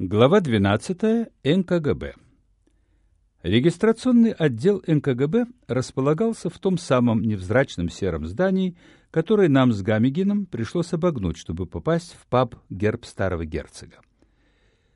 Глава 12. НКГБ. Регистрационный отдел НКГБ располагался в том самом невзрачном сером здании, которое нам с Гамигином пришлось обогнуть, чтобы попасть в паб «Герб старого герцога».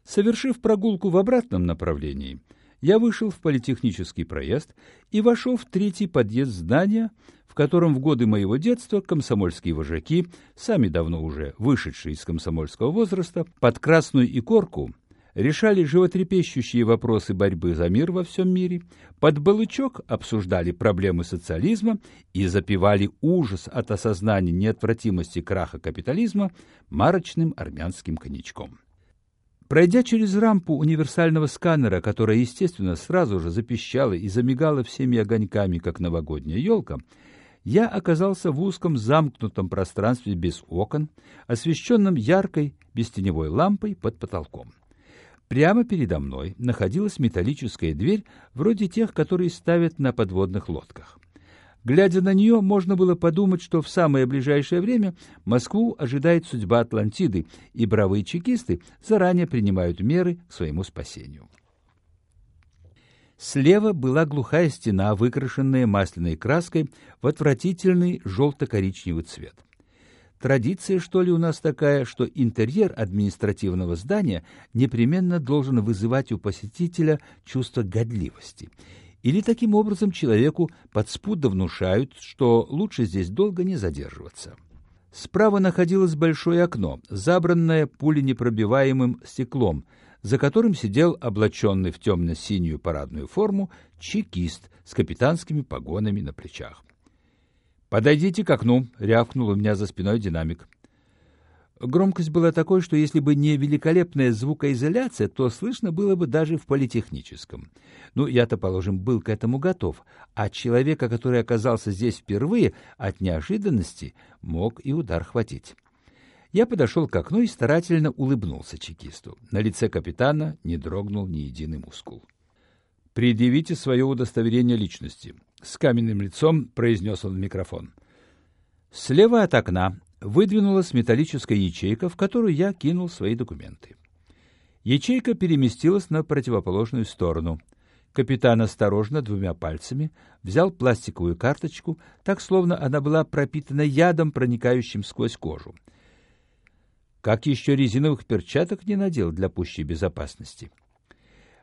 Совершив прогулку в обратном направлении, я вышел в политехнический проезд и вошел в третий подъезд здания, в котором в годы моего детства комсомольские вожаки, сами давно уже вышедшие из комсомольского возраста, под красную икорку решали животрепещущие вопросы борьбы за мир во всем мире, под балычок обсуждали проблемы социализма и запивали ужас от осознания неотвратимости краха капитализма марочным армянским коньячком. Пройдя через рампу универсального сканера, которая, естественно, сразу же запищала и замигала всеми огоньками, как новогодняя елка, я оказался в узком замкнутом пространстве без окон, освещенном яркой бестеневой лампой под потолком. Прямо передо мной находилась металлическая дверь, вроде тех, которые ставят на подводных лодках. Глядя на нее, можно было подумать, что в самое ближайшее время Москву ожидает судьба Атлантиды, и бравые чекисты заранее принимают меры к своему спасению. Слева была глухая стена, выкрашенная масляной краской в отвратительный желто-коричневый цвет. Традиция, что ли, у нас такая, что интерьер административного здания непременно должен вызывать у посетителя чувство годливости. Или таким образом человеку подспудно внушают, что лучше здесь долго не задерживаться. Справа находилось большое окно, забранное пуленепробиваемым стеклом – за которым сидел облаченный в темно-синюю парадную форму чекист с капитанскими погонами на плечах. «Подойдите к окну!» — рявкнул у меня за спиной динамик. Громкость была такой, что если бы не великолепная звукоизоляция, то слышно было бы даже в политехническом. Ну, я-то, положим, был к этому готов, а человека, который оказался здесь впервые, от неожиданности мог и удар хватить. Я подошел к окну и старательно улыбнулся чекисту. На лице капитана не дрогнул ни единый мускул. «Предъявите свое удостоверение личности», — с каменным лицом произнес он в микрофон. Слева от окна выдвинулась металлическая ячейка, в которую я кинул свои документы. Ячейка переместилась на противоположную сторону. Капитан осторожно двумя пальцами взял пластиковую карточку, так словно она была пропитана ядом, проникающим сквозь кожу. Как еще резиновых перчаток не надел для пущей безопасности?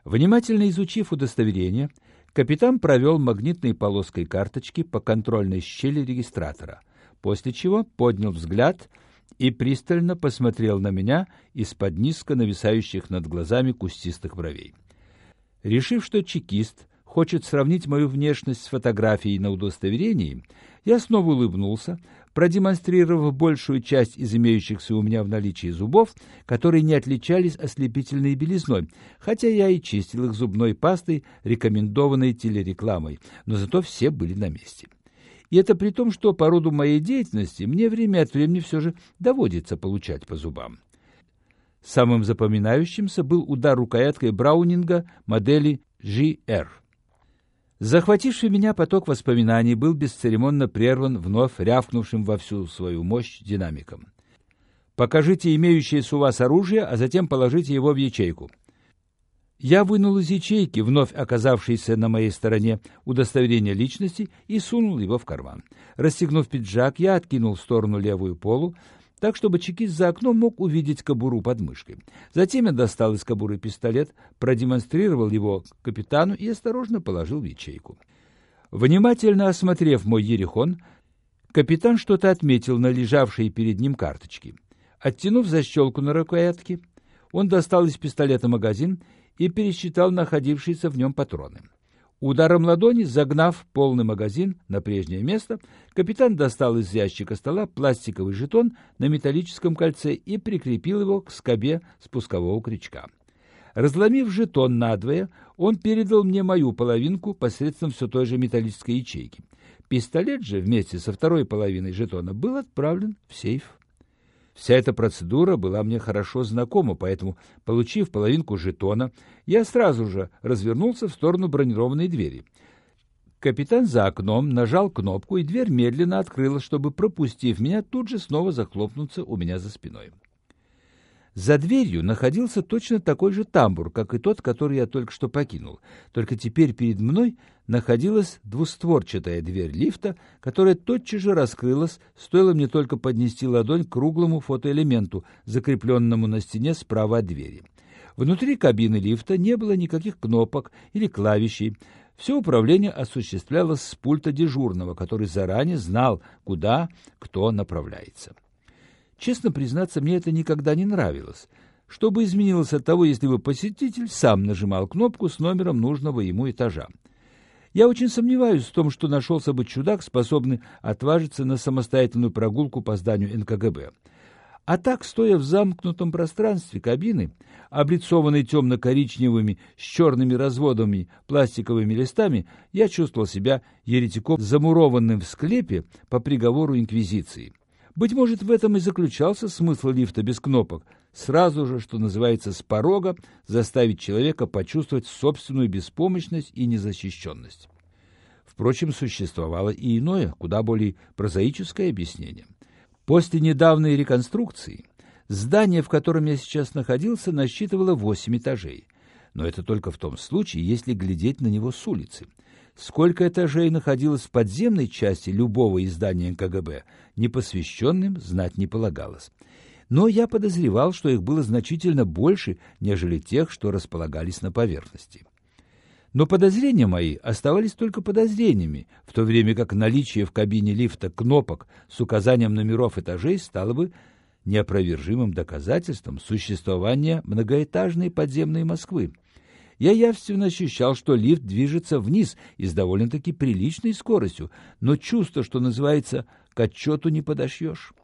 Внимательно изучив удостоверение, капитан провел магнитной полоской карточки по контрольной щели регистратора, после чего поднял взгляд и пристально посмотрел на меня из-под низко нависающих над глазами кустистых бровей. Решив, что чекист хочет сравнить мою внешность с фотографией на удостоверении, я снова улыбнулся, продемонстрировав большую часть из имеющихся у меня в наличии зубов, которые не отличались ослепительной белизной, хотя я и чистил их зубной пастой, рекомендованной телерекламой, но зато все были на месте. И это при том, что по роду моей деятельности мне время от времени все же доводится получать по зубам. Самым запоминающимся был удар рукояткой Браунинга модели GR. Захвативший меня поток воспоминаний был бесцеремонно прерван вновь рявкнувшим во всю свою мощь динамиком. «Покажите имеющееся у вас оружие, а затем положите его в ячейку». Я вынул из ячейки, вновь оказавшейся на моей стороне, удостоверение личности и сунул его в карман. Расстегнув пиджак, я откинул в сторону левую полу, так, чтобы чекист за окном мог увидеть кобуру под мышкой. Затем я достал из кобуры пистолет, продемонстрировал его капитану и осторожно положил в ячейку. Внимательно осмотрев мой ерехон, капитан что-то отметил на лежавшей перед ним карточке. Оттянув защелку на рукоятке, он достал из пистолета магазин и пересчитал находившиеся в нем патроны. Ударом ладони, загнав полный магазин на прежнее место, капитан достал из ящика стола пластиковый жетон на металлическом кольце и прикрепил его к скобе спускового крючка. Разломив жетон надвое, он передал мне мою половинку посредством все той же металлической ячейки. Пистолет же вместе со второй половиной жетона был отправлен в сейф. Вся эта процедура была мне хорошо знакома, поэтому, получив половинку жетона, я сразу же развернулся в сторону бронированной двери. Капитан за окном нажал кнопку, и дверь медленно открылась, чтобы, пропустив меня, тут же снова захлопнуться у меня за спиной. За дверью находился точно такой же тамбур, как и тот, который я только что покинул. Только теперь перед мной находилась двустворчатая дверь лифта, которая тотчас же раскрылась, стоило мне только поднести ладонь к круглому фотоэлементу, закрепленному на стене справа от двери. Внутри кабины лифта не было никаких кнопок или клавишей. Все управление осуществлялось с пульта дежурного, который заранее знал, куда кто направляется. Честно признаться, мне это никогда не нравилось. Что бы изменилось от того, если бы посетитель сам нажимал кнопку с номером нужного ему этажа? Я очень сомневаюсь в том, что нашелся бы чудак, способный отважиться на самостоятельную прогулку по зданию НКГБ. А так, стоя в замкнутом пространстве кабины, облицованной темно-коричневыми с черными разводами пластиковыми листами, я чувствовал себя еретиком, замурованным в склепе по приговору Инквизиции. Быть может, в этом и заключался смысл лифта без кнопок, сразу же, что называется, с порога заставить человека почувствовать собственную беспомощность и незащищенность. Впрочем, существовало и иное, куда более прозаическое объяснение. После недавней реконструкции здание, в котором я сейчас находился, насчитывало восемь этажей. Но это только в том случае, если глядеть на него с улицы – Сколько этажей находилось в подземной части любого издания КГБ, непосвященным знать не полагалось. Но я подозревал, что их было значительно больше, нежели тех, что располагались на поверхности. Но подозрения мои оставались только подозрениями, в то время как наличие в кабине лифта кнопок с указанием номеров этажей стало бы неопровержимым доказательством существования многоэтажной подземной Москвы, я явственно ощущал, что лифт движется вниз и с довольно-таки приличной скоростью, но чувство, что называется, к отчету не подошьешь.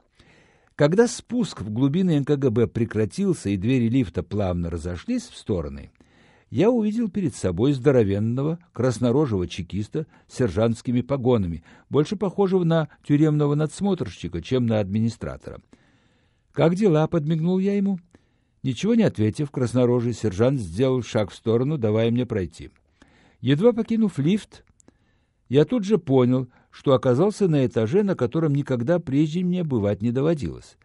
Когда спуск в глубины НКГБ прекратился и двери лифта плавно разошлись в стороны, я увидел перед собой здоровенного краснорожего чекиста с сержантскими погонами, больше похожего на тюремного надсмотрщика, чем на администратора. «Как дела?» — подмигнул я ему. Ничего не ответив, краснорожий сержант сделал шаг в сторону, давая мне пройти. Едва покинув лифт, я тут же понял, что оказался на этаже, на котором никогда прежде мне бывать не доводилось.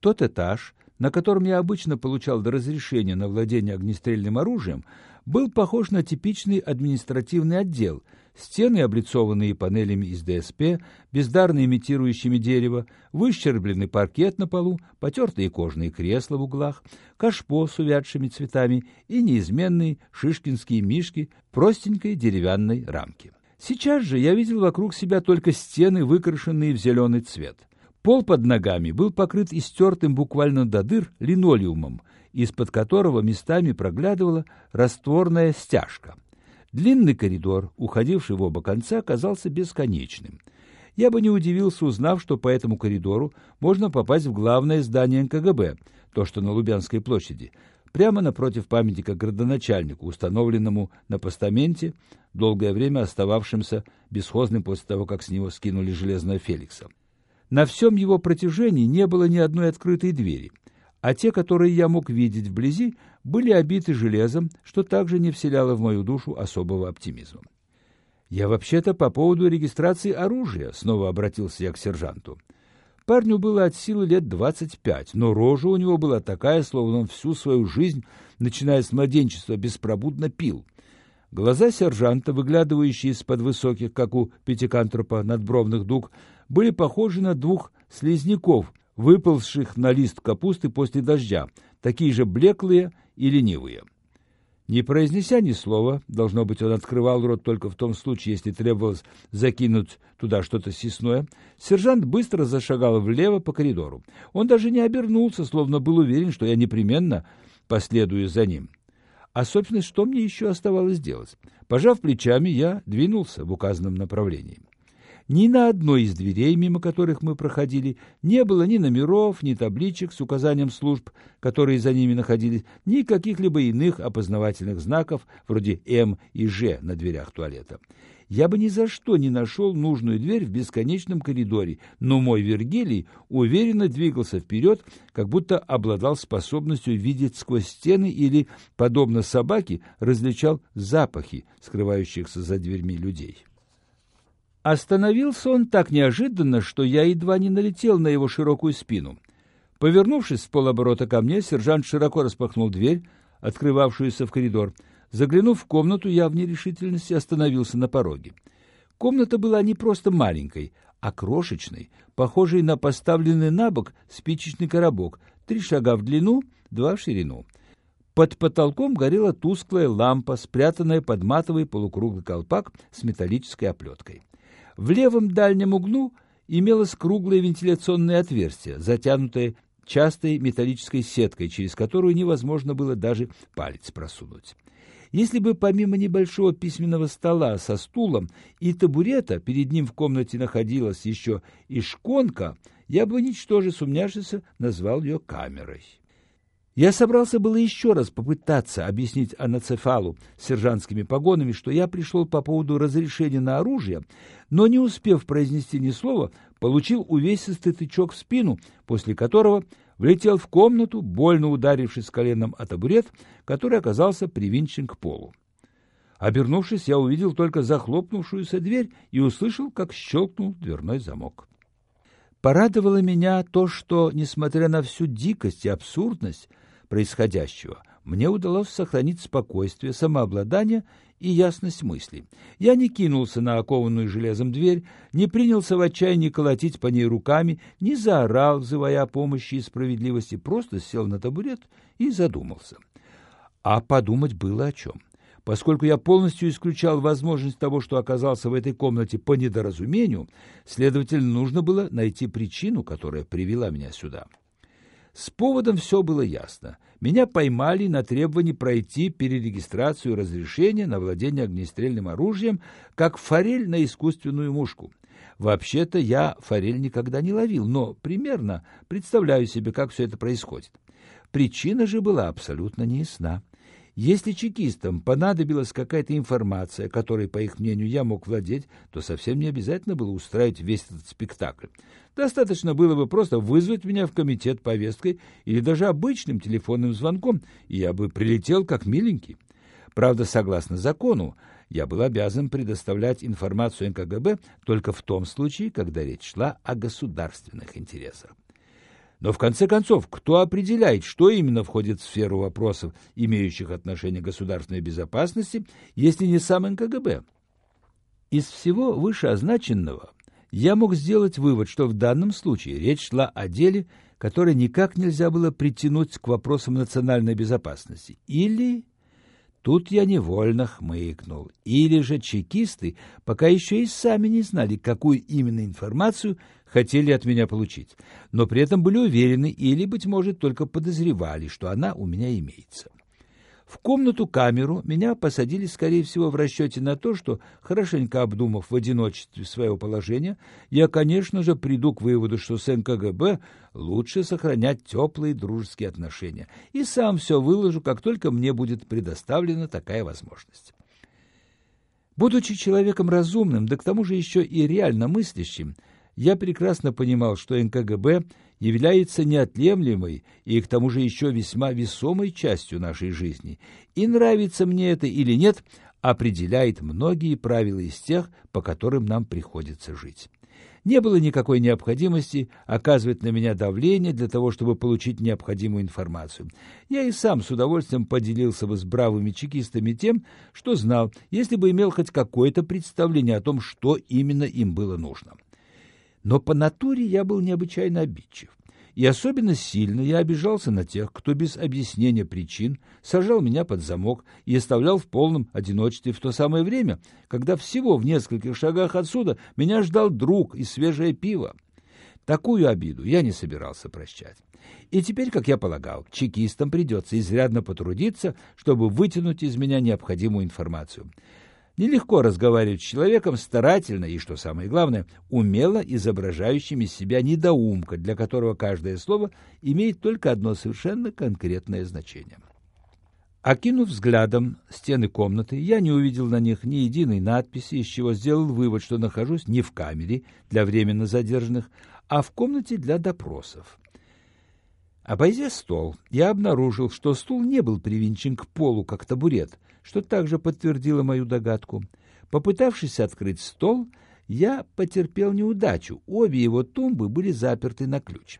Тот этаж, на котором я обычно получал разрешение на владение огнестрельным оружием, был похож на типичный административный отдел — стены, облицованные панелями из ДСП, бездарно имитирующими дерево, выщербленный паркет на полу, потертые кожаные кресла в углах, кашпо с увядшими цветами и неизменные шишкинские мишки простенькой деревянной рамки. Сейчас же я видел вокруг себя только стены, выкрашенные в зеленый цвет. Пол под ногами был покрыт истертым буквально до дыр линолеумом, из-под которого местами проглядывала растворная стяжка. Длинный коридор, уходивший в оба конца, казался бесконечным. Я бы не удивился, узнав, что по этому коридору можно попасть в главное здание НКГБ, то, что на Лубянской площади, прямо напротив памятника градоначальнику, установленному на постаменте, долгое время остававшимся бесхозным после того, как с него скинули железного Феликса. На всем его протяжении не было ни одной открытой двери, а те, которые я мог видеть вблизи, были обиты железом, что также не вселяло в мою душу особого оптимизма. «Я вообще-то по поводу регистрации оружия», — снова обратился я к сержанту. Парню было от силы лет двадцать пять, но рожа у него была такая, словно он всю свою жизнь, начиная с младенчества, беспробудно пил. Глаза сержанта, выглядывающие из-под высоких, как у пятикантропа, надбровных дуг, были похожи на двух слизняков, выползших на лист капусты после дождя, такие же блеклые и ленивые. Не произнеся ни слова, должно быть, он открывал рот только в том случае, если требовалось закинуть туда что-то съестное, сержант быстро зашагал влево по коридору. Он даже не обернулся, словно был уверен, что я непременно последую за ним. А, собственно, что мне еще оставалось делать? Пожав плечами, я двинулся в указанном направлении. Ни на одной из дверей, мимо которых мы проходили, не было ни номеров, ни табличек с указанием служб, которые за ними находились, ни каких-либо иных опознавательных знаков, вроде «М» и «Ж» на дверях туалета. Я бы ни за что не нашел нужную дверь в бесконечном коридоре, но мой Вергилий уверенно двигался вперед, как будто обладал способностью видеть сквозь стены или, подобно собаке, различал запахи, скрывающихся за дверьми людей. Остановился он так неожиданно, что я едва не налетел на его широкую спину. Повернувшись с полоборота ко мне, сержант широко распахнул дверь, открывавшуюся в коридор. Заглянув в комнату, я в нерешительности остановился на пороге. Комната была не просто маленькой, а крошечной, похожей на поставленный на бок спичечный коробок, три шага в длину, два в ширину. Под потолком горела тусклая лампа, спрятанная под матовый полукруглый колпак с металлической оплеткой. В левом дальнем углу имелось круглое вентиляционное отверстие, затянутое частой металлической сеткой, через которую невозможно было даже палец просунуть. Если бы помимо небольшого письменного стола со стулом и табурета перед ним в комнате находилась еще и шконка, я бы, ничтоже сумняшися, назвал ее камерой. Я собрался было еще раз попытаться объяснить аноцефалу с сержантскими погонами, что я пришел по поводу разрешения на оружие, но, не успев произнести ни слова, получил увесистый тычок в спину, после которого влетел в комнату, больно ударившись коленом о табурет, который оказался привинчен к полу. Обернувшись, я увидел только захлопнувшуюся дверь и услышал, как щелкнул дверной замок. Порадовало меня то, что, несмотря на всю дикость и абсурдность происходящего, мне удалось сохранить спокойствие, самообладание и ясность мысли. Я не кинулся на окованную железом дверь, не принялся в отчаянии колотить по ней руками, не заорал, взывая о помощи и справедливости, просто сел на табурет и задумался. А подумать было о чем. Поскольку я полностью исключал возможность того, что оказался в этой комнате по недоразумению, следовательно, нужно было найти причину, которая привела меня сюда. С поводом все было ясно. Меня поймали на требовании пройти перерегистрацию разрешения на владение огнестрельным оружием, как форель на искусственную мушку. Вообще-то я форель никогда не ловил, но примерно представляю себе, как все это происходит. Причина же была абсолютно неясна. Если чекистам понадобилась какая-то информация, которой, по их мнению, я мог владеть, то совсем не обязательно было устраивать весь этот спектакль. Достаточно было бы просто вызвать меня в комитет повесткой или даже обычным телефонным звонком, и я бы прилетел как миленький. Правда, согласно закону, я был обязан предоставлять информацию НКГБ только в том случае, когда речь шла о государственных интересах. Но в конце концов, кто определяет, что именно входит в сферу вопросов, имеющих отношение к государственной безопасности, если не сам НКГБ? Из всего вышеозначенного я мог сделать вывод, что в данном случае речь шла о деле, которое никак нельзя было притянуть к вопросам национальной безопасности. Или Тут я невольно хмыкнул. Или же чекисты пока еще и сами не знали, какую именно информацию хотели от меня получить, но при этом были уверены или, быть может, только подозревали, что она у меня имеется. В комнату-камеру меня посадили, скорее всего, в расчете на то, что, хорошенько обдумав в одиночестве свое положение, я, конечно же, приду к выводу, что с НКГБ лучше сохранять теплые дружеские отношения, и сам все выложу, как только мне будет предоставлена такая возможность. Будучи человеком разумным, да к тому же еще и реально мыслящим, я прекрасно понимал, что НКГБ является неотъемлемой и к тому же еще весьма весомой частью нашей жизни, и нравится мне это или нет, определяет многие правила из тех, по которым нам приходится жить. Не было никакой необходимости оказывать на меня давление для того, чтобы получить необходимую информацию. Я и сам с удовольствием поделился бы с бравыми чекистами тем, что знал, если бы имел хоть какое-то представление о том, что именно им было нужно. Но по натуре я был необычайно обидчив. И особенно сильно я обижался на тех, кто без объяснения причин сажал меня под замок и оставлял в полном одиночестве в то самое время, когда всего в нескольких шагах отсюда меня ждал друг и свежее пиво. Такую обиду я не собирался прощать. И теперь, как я полагал, чекистам придется изрядно потрудиться, чтобы вытянуть из меня необходимую информацию. Нелегко разговаривать с человеком старательно и, что самое главное, умело изображающим из себя недоумка, для которого каждое слово имеет только одно совершенно конкретное значение. Окинув взглядом стены комнаты, я не увидел на них ни единой надписи, из чего сделал вывод, что нахожусь не в камере для временно задержанных, а в комнате для допросов. Обойдя стол, я обнаружил, что стул не был привинчен к полу, как табурет, что также подтвердило мою догадку. Попытавшись открыть стол, я потерпел неудачу. Обе его тумбы были заперты на ключ.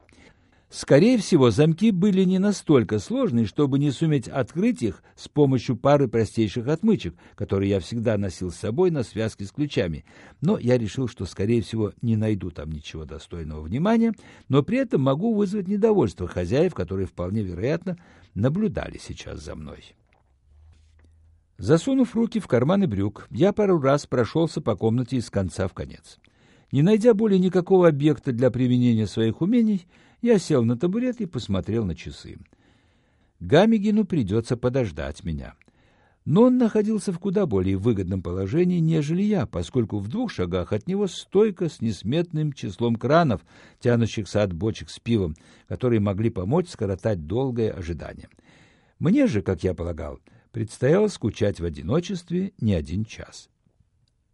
Скорее всего, замки были не настолько сложны, чтобы не суметь открыть их с помощью пары простейших отмычек, которые я всегда носил с собой на связке с ключами. Но я решил, что, скорее всего, не найду там ничего достойного внимания, но при этом могу вызвать недовольство хозяев, которые, вполне вероятно, наблюдали сейчас за мной. Засунув руки в карманы брюк, я пару раз прошелся по комнате из конца в конец. Не найдя более никакого объекта для применения своих умений, я сел на табурет и посмотрел на часы. Гамигину придется подождать меня. Но он находился в куда более выгодном положении, нежели я, поскольку в двух шагах от него стойка с несметным числом кранов, тянущихся от бочек с пивом, которые могли помочь скоротать долгое ожидание. Мне же, как я полагал, предстояло скучать в одиночестве не один час.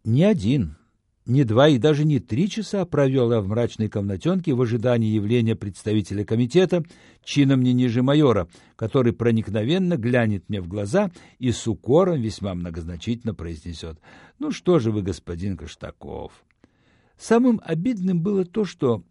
Не один, не два и даже не три часа провел я в мрачной комнатенке в ожидании явления представителя комитета, чином не ниже майора, который проникновенно глянет мне в глаза и с укором весьма многозначительно произнесет «Ну что же вы, господин Каштаков?» Самым обидным было то, что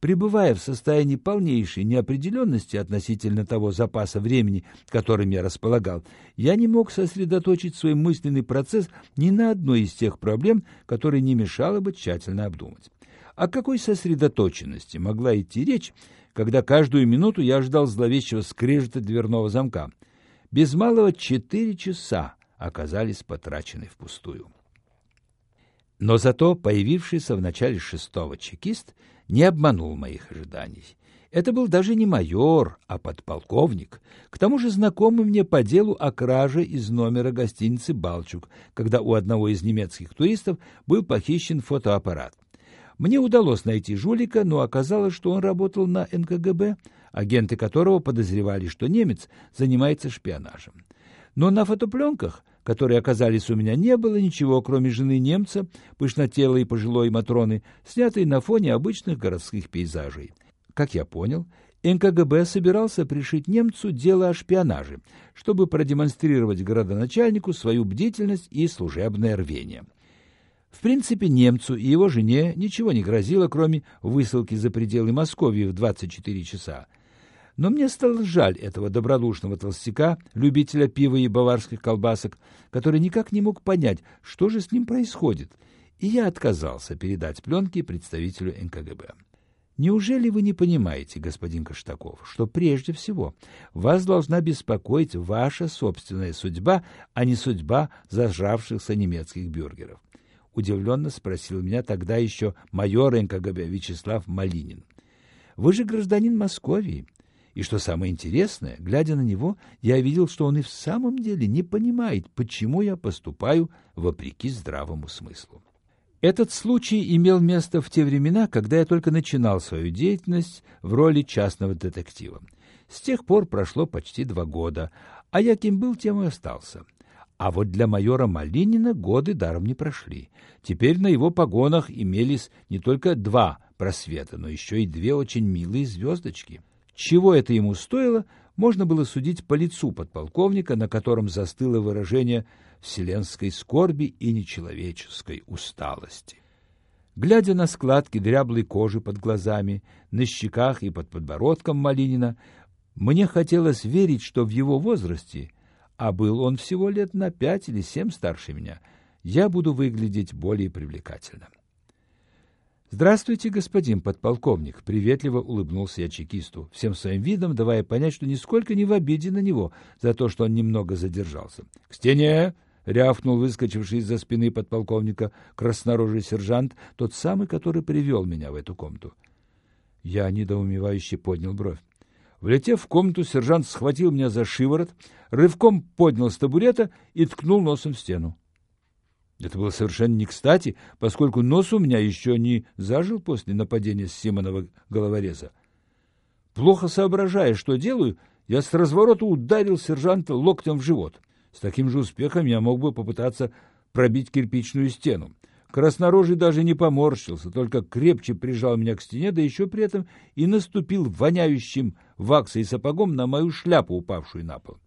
Пребывая в состоянии полнейшей неопределенности относительно того запаса времени, которым я располагал, я не мог сосредоточить свой мысленный процесс ни на одной из тех проблем, которые не мешало бы тщательно обдумать. О какой сосредоточенности могла идти речь, когда каждую минуту я ждал зловещего скрежета дверного замка? Без малого четыре часа оказались потрачены впустую. Но зато появившийся в начале шестого чекист — не обманул моих ожиданий. Это был даже не майор, а подполковник, к тому же знакомый мне по делу о краже из номера гостиницы «Балчук», когда у одного из немецких туристов был похищен фотоаппарат. Мне удалось найти жулика, но оказалось, что он работал на НКГБ, агенты которого подозревали, что немец занимается шпионажем. Но на фотопленках которые оказались у меня, не было ничего, кроме жены немца, пышнотелой пожилой Матроны, снятой на фоне обычных городских пейзажей. Как я понял, НКГБ собирался пришить немцу дело о шпионаже, чтобы продемонстрировать городоначальнику свою бдительность и служебное рвение. В принципе, немцу и его жене ничего не грозило, кроме высылки за пределы Москвы в 24 часа. Но мне стало жаль этого добродушного толстяка, любителя пива и баварских колбасок, который никак не мог понять, что же с ним происходит, и я отказался передать пленки представителю НКГБ. Неужели вы не понимаете, господин Каштаков, что прежде всего вас должна беспокоить ваша собственная судьба, а не судьба зажравшихся немецких бюргеров? Удивленно спросил меня тогда еще майор НКГБ Вячеслав Малинин. Вы же гражданин Московии, и что самое интересное, глядя на него, я видел, что он и в самом деле не понимает, почему я поступаю вопреки здравому смыслу. Этот случай имел место в те времена, когда я только начинал свою деятельность в роли частного детектива. С тех пор прошло почти два года, а я кем был, тем и остался. А вот для майора Малинина годы даром не прошли. Теперь на его погонах имелись не только два просвета, но еще и две очень милые звездочки. Чего это ему стоило, можно было судить по лицу подполковника, на котором застыло выражение вселенской скорби и нечеловеческой усталости. Глядя на складки дряблой кожи под глазами, на щеках и под подбородком Малинина, мне хотелось верить, что в его возрасте, а был он всего лет на пять или семь старше меня, я буду выглядеть более привлекательно. «Здравствуйте, господин подполковник!» — приветливо улыбнулся я чекисту, всем своим видом давая понять, что нисколько не в обиде на него за то, что он немного задержался. «К стене!» — рявкнул выскочивший из-за спины подполковника краснорожий сержант, тот самый, который привел меня в эту комнату. Я недоумевающе поднял бровь. Влетев в комнату, сержант схватил меня за шиворот, рывком поднял с табурета и ткнул носом в стену. Это было совершенно не кстати, поскольку нос у меня еще не зажил после нападения Симонова головореза. Плохо соображая, что делаю, я с разворота ударил сержанта локтем в живот. С таким же успехом я мог бы попытаться пробить кирпичную стену. Краснорожий даже не поморщился, только крепче прижал меня к стене, да еще при этом и наступил воняющим ваксой сапогом на мою шляпу, упавшую на пол.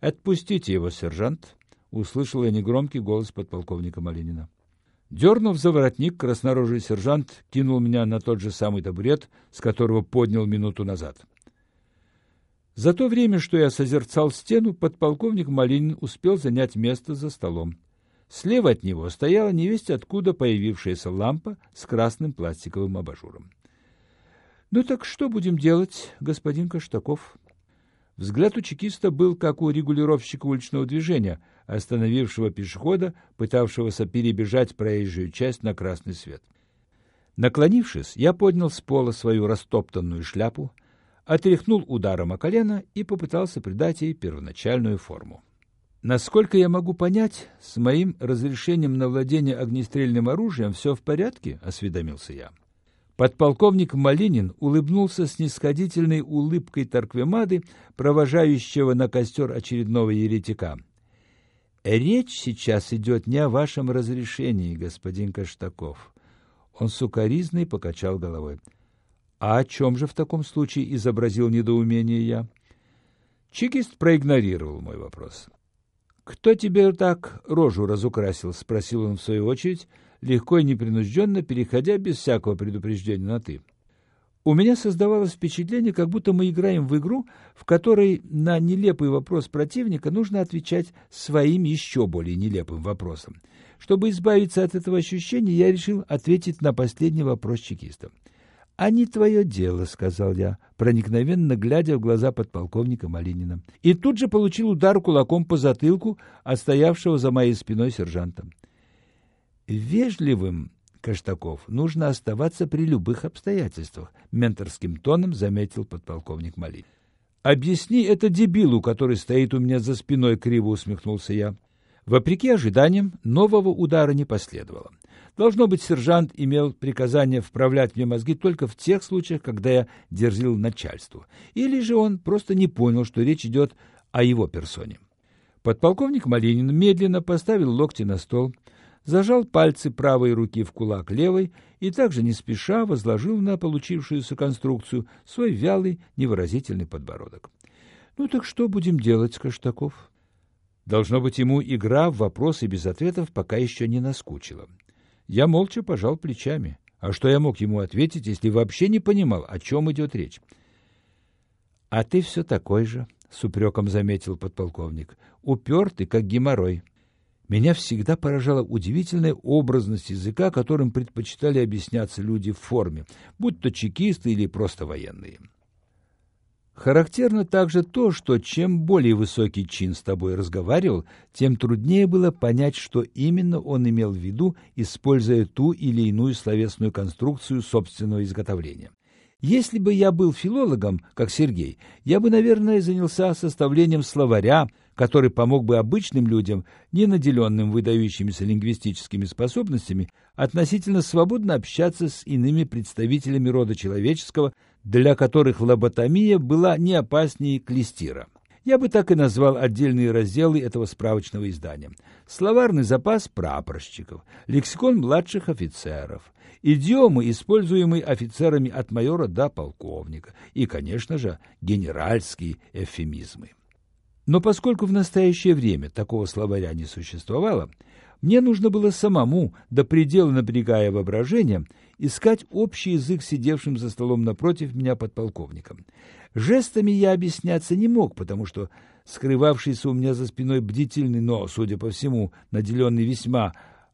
«Отпустите его, сержант», — услышал я негромкий голос подполковника Малинина. Дернув за воротник, краснорожий сержант кинул меня на тот же самый табурет, с которого поднял минуту назад. За то время, что я созерцал стену, подполковник Малинин успел занять место за столом. Слева от него стояла невесть откуда появившаяся лампа с красным пластиковым абажуром. «Ну так что будем делать, господин Каштаков?» Взгляд у чекиста был, как у регулировщика уличного движения, остановившего пешехода, пытавшегося перебежать проезжую часть на красный свет. Наклонившись, я поднял с пола свою растоптанную шляпу, отряхнул ударом о колено и попытался придать ей первоначальную форму. Насколько я могу понять, с моим разрешением на владение огнестрельным оружием все в порядке, осведомился я. Подполковник Малинин улыбнулся с нисходительной улыбкой Тарквемады, провожающего на костер очередного еретика. «Речь сейчас идет не о вашем разрешении, господин Каштаков». Он сукоризный покачал головой. «А о чем же в таком случае изобразил недоумение я?» Чекист проигнорировал мой вопрос. «Кто тебе так рожу разукрасил?» — спросил он в свою очередь, легко и непринужденно, переходя без всякого предупреждения на «ты». У меня создавалось впечатление, как будто мы играем в игру, в которой на нелепый вопрос противника нужно отвечать своим еще более нелепым вопросом. Чтобы избавиться от этого ощущения, я решил ответить на последний вопрос чекиста. «А не твое дело», — сказал я, проникновенно глядя в глаза подполковника Малинина. И тут же получил удар кулаком по затылку от стоявшего за моей спиной сержанта. Вежливым, Каштаков, нужно оставаться при любых обстоятельствах, менторским тоном заметил подполковник Малин. Объясни это дебилу, который стоит у меня за спиной, криво усмехнулся я. Вопреки ожиданиям, нового удара не последовало. Должно быть, сержант имел приказание вправлять мне мозги только в тех случаях, когда я дерзил начальству. Или же он просто не понял, что речь идет о его персоне. Подполковник Малинин медленно поставил локти на стол, зажал пальцы правой руки в кулак левой и также не спеша возложил на получившуюся конструкцию свой вялый, невыразительный подбородок. «Ну так что будем делать, Каштаков?» Должно быть, ему игра в вопросы без ответов пока еще не наскучила. Я молча пожал плечами. А что я мог ему ответить, если вообще не понимал, о чем идет речь? — А ты все такой же, — с упреком заметил подполковник, — упертый, как геморрой. Меня всегда поражала удивительная образность языка, которым предпочитали объясняться люди в форме, будь то чекисты или просто военные. Характерно также то, что чем более высокий чин с тобой разговаривал, тем труднее было понять, что именно он имел в виду, используя ту или иную словесную конструкцию собственного изготовления. Если бы я был филологом, как Сергей, я бы, наверное, занялся составлением словаря, который помог бы обычным людям, не наделенным выдающимися лингвистическими способностями, относительно свободно общаться с иными представителями рода человеческого, для которых лоботомия была не опаснее клестира. Я бы так и назвал отдельные разделы этого справочного издания. Словарный запас прапорщиков, лексикон младших офицеров, идиомы, используемые офицерами от майора до полковника, и, конечно же, генеральские эвфемизмы. Но поскольку в настоящее время такого словаря не существовало, мне нужно было самому, до предела напрягая воображение, искать общий язык сидевшим за столом напротив меня подполковником. Жестами я объясняться не мог, потому что скрывавшийся у меня за спиной бдительный, но, судя по всему, наделенный весьма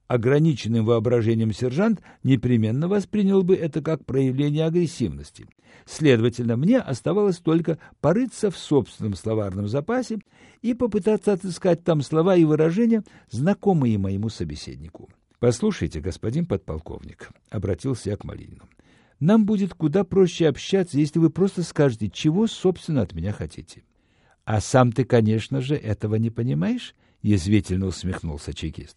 ограниченным воображением сержант непременно воспринял бы это как проявление агрессивности. Следовательно, мне оставалось только порыться в собственном словарном запасе и попытаться отыскать там слова и выражения, знакомые моему собеседнику. «Послушайте, господин подполковник», — обратился я к Малинину, — «нам будет куда проще общаться, если вы просто скажете, чего, собственно, от меня хотите». «А сам ты, конечно же, этого не понимаешь?» — язвительно усмехнулся чекист.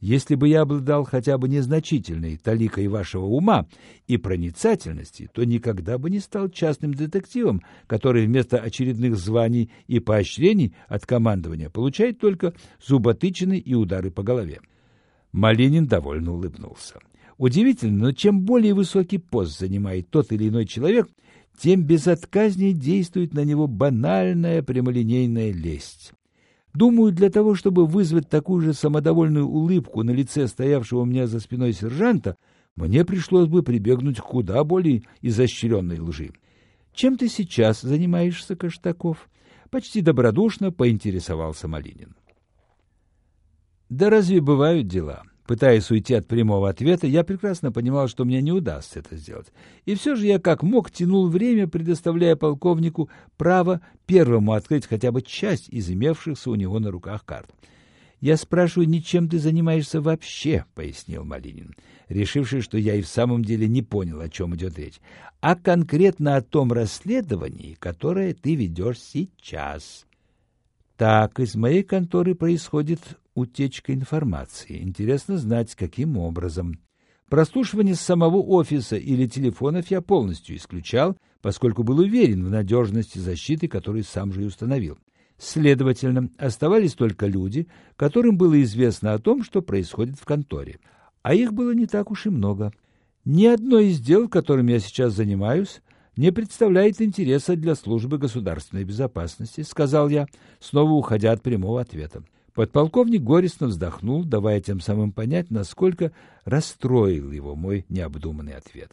Если бы я обладал хотя бы незначительной таликой вашего ума и проницательности, то никогда бы не стал частным детективом, который вместо очередных званий и поощрений от командования получает только зуботычины и удары по голове. Малинин довольно улыбнулся. Удивительно, но чем более высокий пост занимает тот или иной человек, тем безотказнее действует на него банальная прямолинейная лесть. Думаю, для того, чтобы вызвать такую же самодовольную улыбку на лице стоявшего у меня за спиной сержанта, мне пришлось бы прибегнуть к куда более изощренной лжи. «Чем ты сейчас занимаешься, Каштаков?» Почти добродушно поинтересовался Малинин. «Да разве бывают дела?» Пытаясь уйти от прямого ответа, я прекрасно понимал, что мне не удастся это сделать. И все же я как мог тянул время, предоставляя полковнику право первому открыть хотя бы часть из имевшихся у него на руках карт. «Я спрашиваю, ни чем ты занимаешься вообще», — пояснил Малинин, решивший, что я и в самом деле не понял, о чем идет речь, «а конкретно о том расследовании, которое ты ведешь сейчас». «Так, из моей конторы происходит утечка информации. Интересно знать, каким образом. Прослушивание самого офиса или телефонов я полностью исключал, поскольку был уверен в надежности защиты, которую сам же и установил. Следовательно, оставались только люди, которым было известно о том, что происходит в конторе. А их было не так уж и много. Ни одно из дел, которым я сейчас занимаюсь, не представляет интереса для службы государственной безопасности, сказал я, снова уходя от прямого ответа. Подполковник горестно вздохнул, давая тем самым понять, насколько расстроил его мой необдуманный ответ.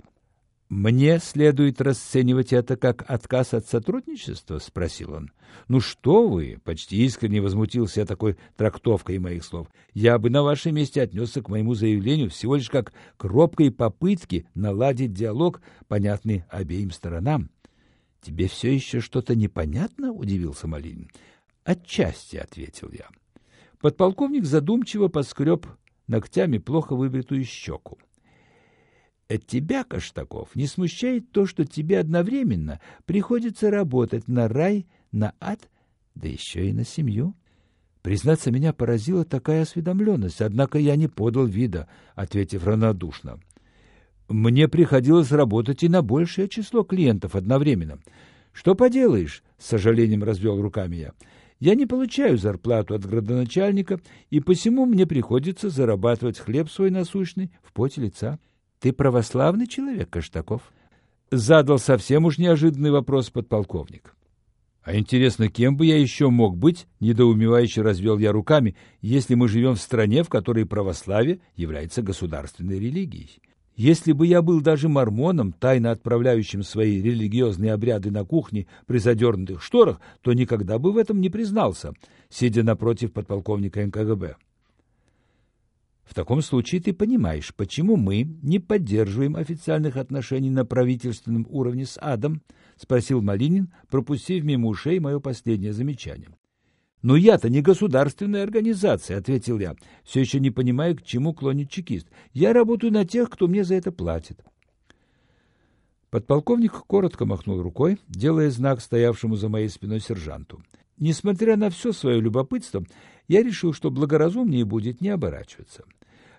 «Мне следует расценивать это как отказ от сотрудничества?» — спросил он. «Ну что вы!» — почти искренне возмутился я такой трактовкой моих слов. «Я бы на вашем месте отнесся к моему заявлению всего лишь как к робкой попытке наладить диалог, понятный обеим сторонам». «Тебе все еще что-то непонятно?» — удивился Малинин. «Отчасти», — ответил я. Подполковник задумчиво поскреб ногтями плохо выбритую щеку. «Э, «Тебя, Каштаков, не смущает то, что тебе одновременно приходится работать на рай, на ад, да еще и на семью?» Признаться, меня поразила такая осведомленность, однако я не подал вида, ответив равнодушно. Мне приходилось работать и на большее число клиентов одновременно. Что поделаешь, с сожалением развел руками я. Я не получаю зарплату от градоначальника, и посему мне приходится зарабатывать хлеб свой насущный в поте лица. Ты православный человек, Каштаков? Задал совсем уж неожиданный вопрос подполковник. А интересно, кем бы я еще мог быть, недоумевающе развел я руками, если мы живем в стране, в которой православие является государственной религией. Если бы я был даже мормоном, тайно отправляющим свои религиозные обряды на кухне при задернутых шторах, то никогда бы в этом не признался, сидя напротив подполковника НКГБ. В таком случае ты понимаешь, почему мы не поддерживаем официальных отношений на правительственном уровне с адом, спросил Малинин, пропустив мимо ушей мое последнее замечание. «Но я-то не государственная организация», — ответил я, все еще не понимая, к чему клонит чекист. «Я работаю на тех, кто мне за это платит». Подполковник коротко махнул рукой, делая знак стоявшему за моей спиной сержанту. Несмотря на все свое любопытство, я решил, что благоразумнее будет не оборачиваться.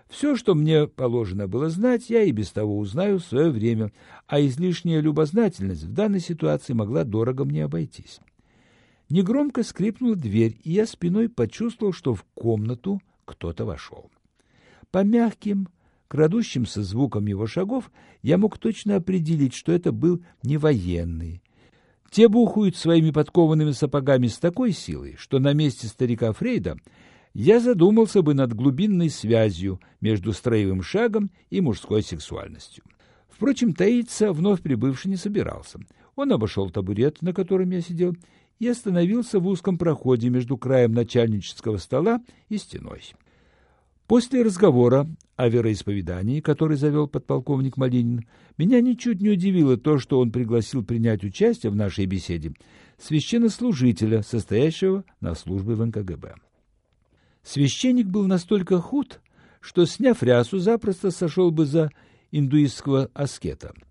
Все, что мне положено было знать, я и без того узнаю в свое время, а излишняя любознательность в данной ситуации могла дорого мне обойтись. Негромко скрипнула дверь, и я спиной почувствовал, что в комнату кто-то вошел. По мягким, крадущимся звукам его шагов я мог точно определить, что это был не военный. Те бухают своими подкованными сапогами с такой силой, что на месте старика Фрейда я задумался бы над глубинной связью между строевым шагом и мужской сексуальностью. Впрочем, таиться вновь прибывший не собирался. Он обошел табурет, на котором я сидел, и остановился в узком проходе между краем начальнического стола и стеной. После разговора о вероисповедании, который завел подполковник Малинин, меня ничуть не удивило то, что он пригласил принять участие в нашей беседе священнослужителя, состоящего на службе в НКГБ. Священник был настолько худ, что, сняв рясу, запросто сошел бы за индуистского аскета —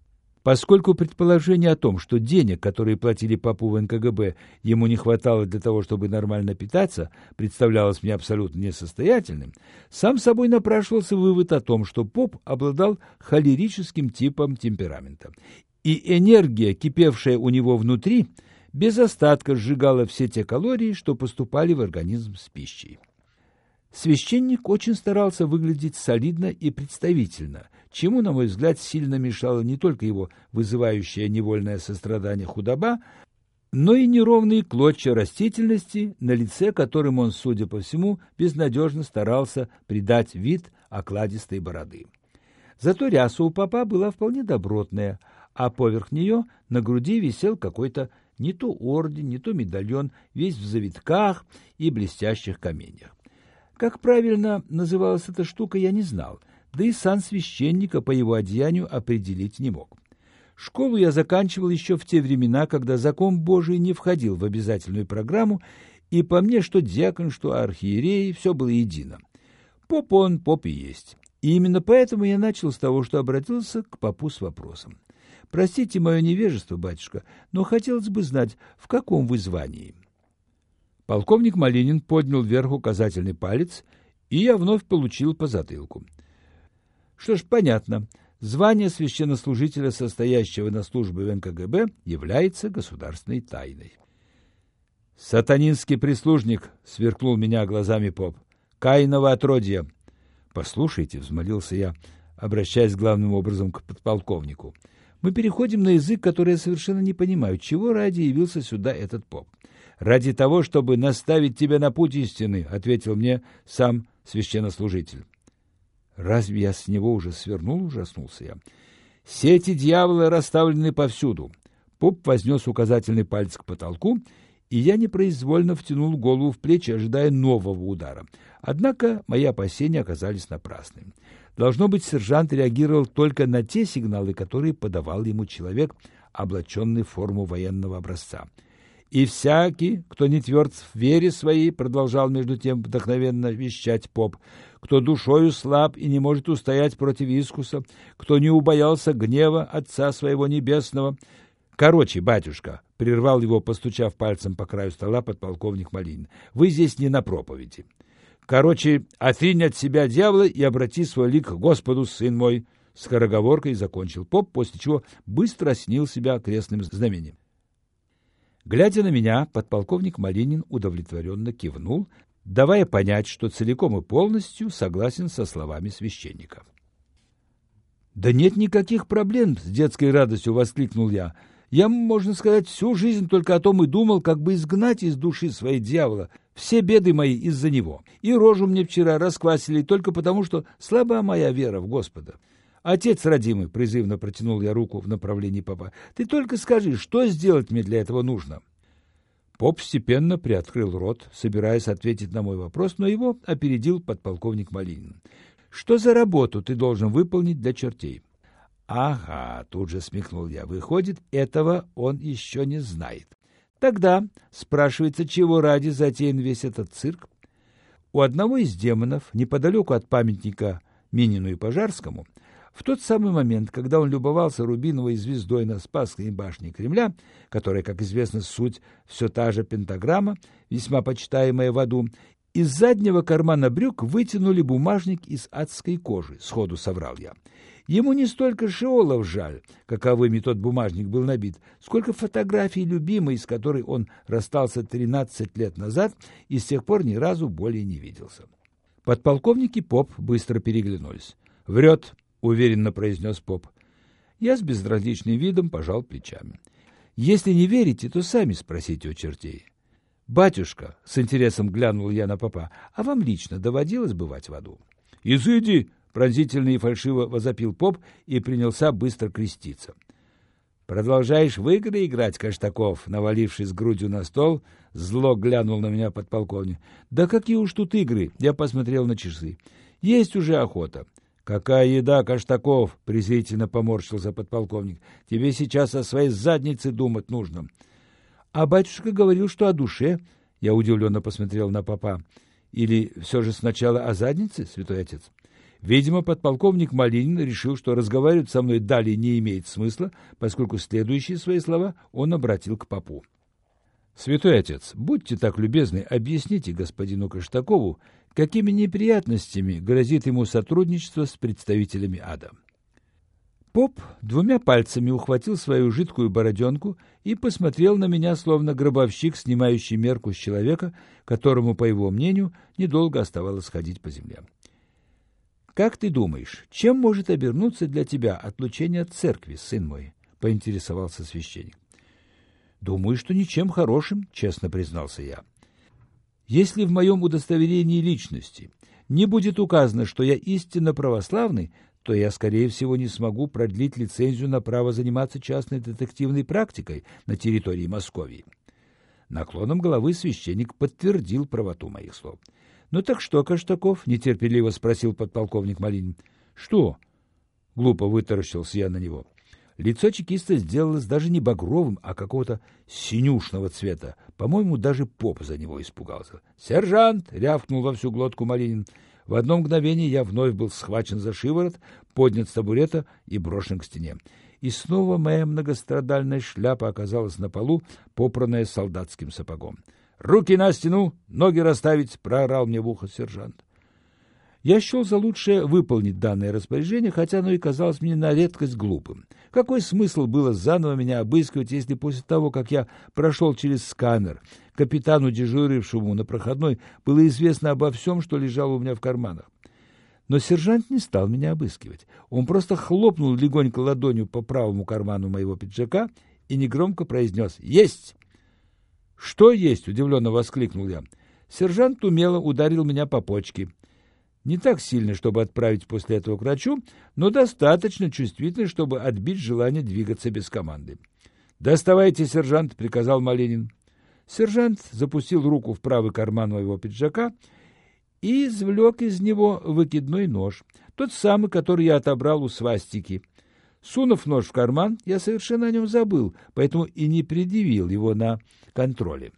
Поскольку предположение о том, что денег, которые платили папу в НКГБ, ему не хватало для того, чтобы нормально питаться, представлялось мне абсолютно несостоятельным, сам собой напрашивался вывод о том, что поп обладал холерическим типом темперамента. И энергия, кипевшая у него внутри, без остатка сжигала все те калории, что поступали в организм с пищей. Священник очень старался выглядеть солидно и представительно, чему, на мой взгляд, сильно мешало не только его вызывающее невольное сострадание худоба, но и неровные клочья растительности на лице, которым он, судя по всему, безнадежно старался придать вид окладистой бороды. Зато ряса у папа была вполне добротная, а поверх нее на груди висел какой-то не то орден, не то медальон, весь в завитках и блестящих каменьях. Как правильно называлась эта штука, я не знал, да и сан священника по его одеянию определить не мог. Школу я заканчивал еще в те времена, когда закон Божий не входил в обязательную программу, и по мне, что дьякон, что архиерей, все было едино. Поп он, поп и есть. И именно поэтому я начал с того, что обратился к попу с вопросом. Простите мое невежество, батюшка, но хотелось бы знать, в каком вы звании. Полковник Малинин поднял вверх указательный палец, и я вновь получил по затылку. Что ж, понятно. Звание священнослужителя, состоящего на службе в НКГБ, является государственной тайной. «Сатанинский прислужник!» — сверкнул меня глазами поп. «Каиново отродье!» «Послушайте», — взмолился я, обращаясь главным образом к подполковнику. «Мы переходим на язык, который я совершенно не понимаю. Чего ради явился сюда этот поп?» «Ради того, чтобы наставить тебя на путь истины», — ответил мне сам священнослужитель. «Разве я с него уже свернул?» — ужаснулся я. «Сети дьявола расставлены повсюду». Поп вознес указательный палец к потолку — и я непроизвольно втянул голову в плечи, ожидая нового удара. Однако мои опасения оказались напрасными. Должно быть, сержант реагировал только на те сигналы, которые подавал ему человек, облаченный в форму военного образца. «И всякий, кто не тверд в вере своей, — продолжал между тем вдохновенно вещать поп, — кто душою слаб и не может устоять против искуса, кто не убоялся гнева Отца Своего Небесного, Короче, батюшка, — прервал его, постучав пальцем по краю стола подполковник Малин, — вы здесь не на проповеди. Короче, отринь от себя дьявола и обрати свой лик к Господу, сын мой, — скороговоркой закончил поп, после чего быстро осенил себя крестным знамением. Глядя на меня, подполковник Малинин удовлетворенно кивнул, давая понять, что целиком и полностью согласен со словами священника. «Да нет никаких проблем!» — с детской радостью воскликнул я — я, можно сказать, всю жизнь только о том и думал, как бы изгнать из души своей дьявола. Все беды мои из-за него. И рожу мне вчера расквасили только потому, что слаба моя вера в Господа. Отец родимый, призывно протянул я руку в направлении папа, ты только скажи, что сделать мне для этого нужно? Поп постепенно приоткрыл рот, собираясь ответить на мой вопрос, но его опередил подполковник Малинин. Что за работу ты должен выполнить для чертей? Ага, тут же смехнул я. Выходит, этого он еще не знает. Тогда спрашивается, чего ради затеян весь этот цирк? У одного из демонов, неподалеку от памятника Минину и Пожарскому, в тот самый момент, когда он любовался рубиновой звездой на Спасской башне Кремля, которая, как известно, суть все та же пентаграмма, весьма почитаемая в аду, из заднего кармана брюк вытянули бумажник из адской кожи, сходу соврал я. Ему не столько шиолов жаль, каковыми тот бумажник был набит, сколько фотографий любимой, с которой он расстался 13 лет назад и с тех пор ни разу более не виделся. Подполковник и поп быстро переглянулись. «Врет», — уверенно произнес поп. Я с безразличным видом пожал плечами. «Если не верите, то сами спросите у чертей». «Батюшка», — с интересом глянул я на попа, — «а вам лично доводилось бывать в аду?» «Изыди!» Пронзительно и фальшиво возопил поп и принялся быстро креститься. «Продолжаешь в игры играть, Каштаков?» Навалившись грудью на стол, зло глянул на меня подполковник. «Да какие уж тут игры!» Я посмотрел на часы. «Есть уже охота». «Какая еда, Каштаков!» — презрительно поморщился подполковник. «Тебе сейчас о своей заднице думать нужно». «А батюшка говорил, что о душе». Я удивленно посмотрел на папа. «Или все же сначала о заднице, святой отец?» Видимо, подполковник Малинин решил, что разговаривать со мной далее не имеет смысла, поскольку следующие свои слова он обратил к попу. «Святой отец, будьте так любезны, объясните господину Каштакову, какими неприятностями грозит ему сотрудничество с представителями ада». Поп двумя пальцами ухватил свою жидкую бороденку и посмотрел на меня, словно гробовщик, снимающий мерку с человека, которому, по его мнению, недолго оставалось ходить по земле. «Как ты думаешь, чем может обернуться для тебя отлучение от церкви, сын мой?» — поинтересовался священник. Думаю, что ничем хорошим, честно признался я. Если в моем удостоверении личности не будет указано, что я истинно православный, то я, скорее всего, не смогу продлить лицензию на право заниматься частной детективной практикой на территории Московии. Наклоном головы священник подтвердил правоту моих слов. — Ну так что, Каштаков? — нетерпеливо спросил подполковник Малинин. — Что? — глупо вытаращился я на него. Лицо чекиста сделалось даже не багровым, а какого-то синюшного цвета. По-моему, даже поп за него испугался. «Сержант!» — рявкнул во всю глотку Малинин. В одно мгновение я вновь был схвачен за шиворот, поднят с табурета и брошен к стене. И снова моя многострадальная шляпа оказалась на полу, попранная солдатским сапогом. «Руки на стену, ноги расставить!» — проорал мне в ухо сержант. Я счел за лучшее выполнить данное распоряжение, хотя оно и казалось мне на редкость глупым. Какой смысл было заново меня обыскивать, если после того, как я прошел через сканер, капитану, дежурившему на проходной, было известно обо всем, что лежало у меня в карманах? Но сержант не стал меня обыскивать. Он просто хлопнул легонько ладонью по правому карману моего пиджака и негромко произнес «Есть!». «Что есть?» — удивленно воскликнул я. Сержант умело ударил меня по почке. Не так сильно, чтобы отправить после этого к врачу, но достаточно чувствительно, чтобы отбить желание двигаться без команды. «Доставайте, сержант!» — приказал Малинин. Сержант запустил руку в правый карман моего пиджака и извлек из него выкидной нож, тот самый, который я отобрал у свастики. Сунув нож в карман, я совершенно о нем забыл, поэтому и не предъявил его на контроле.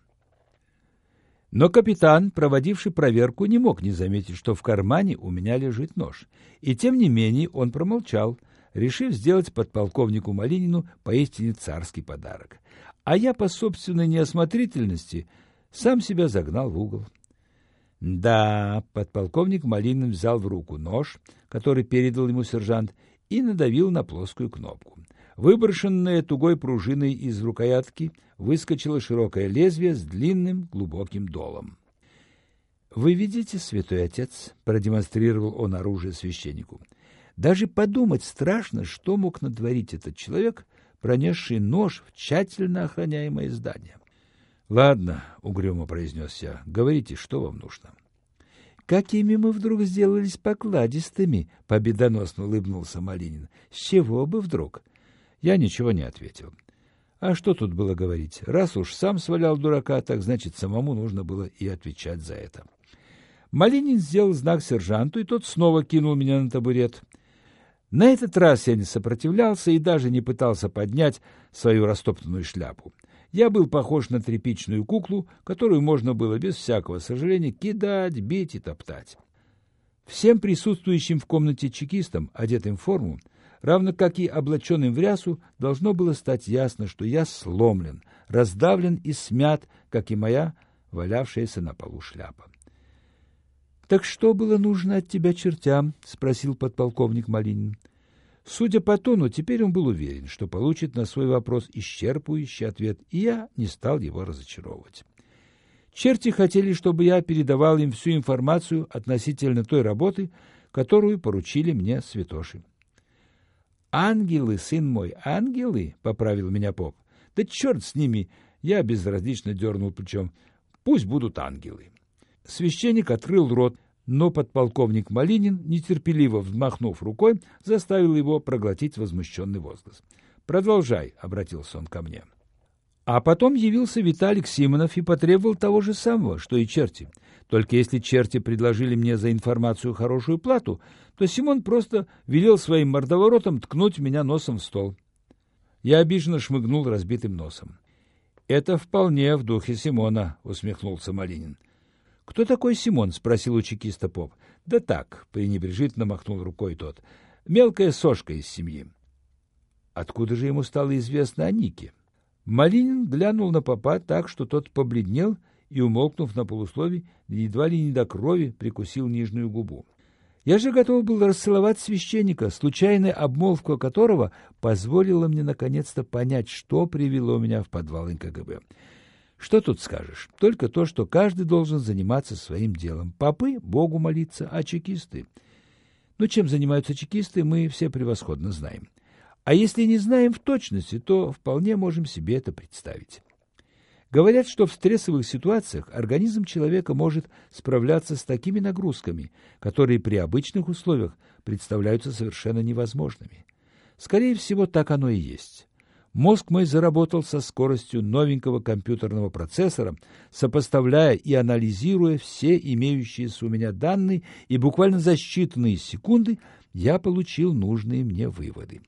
Но капитан, проводивший проверку, не мог не заметить, что в кармане у меня лежит нож. И тем не менее он промолчал, решив сделать подполковнику Малинину поистине царский подарок. А я по собственной неосмотрительности сам себя загнал в угол. Да, подполковник Малинин взял в руку нож, который передал ему сержант, и надавил на плоскую кнопку. Выброшенная тугой пружиной из рукоятки выскочило широкое лезвие с длинным глубоким долом. «Вы видите, святой отец?» — продемонстрировал он оружие священнику. «Даже подумать страшно, что мог натворить этот человек, пронесший нож в тщательно охраняемое здание». «Ладно», — угрюмо произнес я, — «говорите, что вам нужно». «Какими мы вдруг сделались покладистыми?» — победоносно улыбнулся Малинин. «С чего бы вдруг? Я ничего не ответил. А что тут было говорить? Раз уж сам свалял дурака, так значит, самому нужно было и отвечать за это. Малинин сделал знак сержанту, и тот снова кинул меня на табурет. На этот раз я не сопротивлялся и даже не пытался поднять свою растоптанную шляпу. Я был похож на тряпичную куклу, которую можно было без всякого сожаления кидать, бить и топтать. Всем присутствующим в комнате чекистам, одетым в форму, равно как и облаченным в рясу, должно было стать ясно, что я сломлен, раздавлен и смят, как и моя валявшаяся на полу шляпа. — Так что было нужно от тебя чертям? — спросил подполковник Малинин. Судя по тону, теперь он был уверен, что получит на свой вопрос исчерпывающий ответ, и я не стал его разочаровывать. Черти хотели, чтобы я передавал им всю информацию относительно той работы, которую поручили мне святоши. «Ангелы, сын мой, ангелы!» — поправил меня поп. «Да черт с ними!» — я безразлично дернул плечом. «Пусть будут ангелы!» Священник открыл рот, но подполковник Малинин, нетерпеливо взмахнув рукой, заставил его проглотить возмущенный возглас. «Продолжай», — обратился он ко мне. А потом явился Виталик Симонов и потребовал того же самого, что и черти. Только если черти предложили мне за информацию хорошую плату, то Симон просто велел своим мордоворотом ткнуть меня носом в стол. Я обиженно шмыгнул разбитым носом. — Это вполне в духе Симона, — усмехнулся Малинин. — Кто такой Симон? — спросил у чекиста поп. — Да так, — пренебрежительно махнул рукой тот. — Мелкая сошка из семьи. Откуда же ему стало известно о Нике? Малинин глянул на попа так, что тот побледнел и, умолкнув на полуслове, едва ли не до крови прикусил нижнюю губу. Я же готов был расцеловать священника, случайная обмолвка которого позволила мне наконец-то понять, что привело меня в подвал НКГБ. Что тут скажешь? Только то, что каждый должен заниматься своим делом. Попы — Богу молиться, а чекисты... Но ну, чем занимаются чекисты, мы все превосходно знаем. А если не знаем в точности, то вполне можем себе это представить. Говорят, что в стрессовых ситуациях организм человека может справляться с такими нагрузками, которые при обычных условиях представляются совершенно невозможными. Скорее всего, так оно и есть. Мозг мой заработал со скоростью новенького компьютерного процессора, сопоставляя и анализируя все имеющиеся у меня данные, и буквально за считанные секунды я получил нужные мне выводы.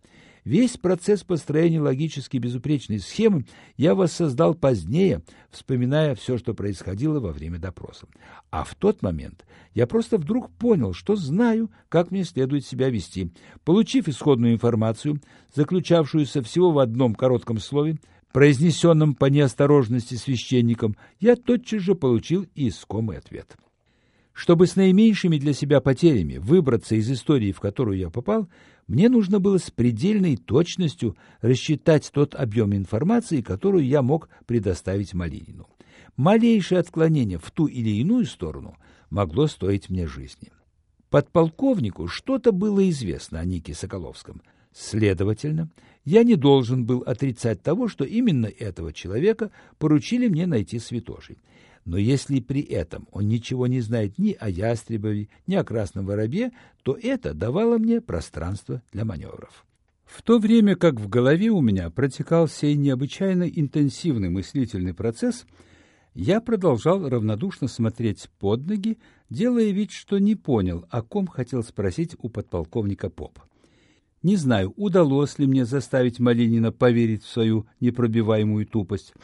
Весь процесс построения логически безупречной схемы я воссоздал позднее, вспоминая все, что происходило во время допроса. А в тот момент я просто вдруг понял, что знаю, как мне следует себя вести. Получив исходную информацию, заключавшуюся всего в одном коротком слове, произнесенном по неосторожности священником, я тотчас же получил искомый ответ. Чтобы с наименьшими для себя потерями выбраться из истории, в которую я попал, мне нужно было с предельной точностью рассчитать тот объем информации, которую я мог предоставить Малинину. Малейшее отклонение в ту или иную сторону могло стоить мне жизни. Подполковнику что-то было известно о Нике Соколовском. Следовательно, я не должен был отрицать того, что именно этого человека поручили мне найти святошей. Но если при этом он ничего не знает ни о ястребове, ни о красном воробе, то это давало мне пространство для маневров. В то время как в голове у меня протекал сей необычайно интенсивный мыслительный процесс, я продолжал равнодушно смотреть под ноги, делая вид, что не понял, о ком хотел спросить у подполковника Поп. Не знаю, удалось ли мне заставить Малинина поверить в свою непробиваемую тупость,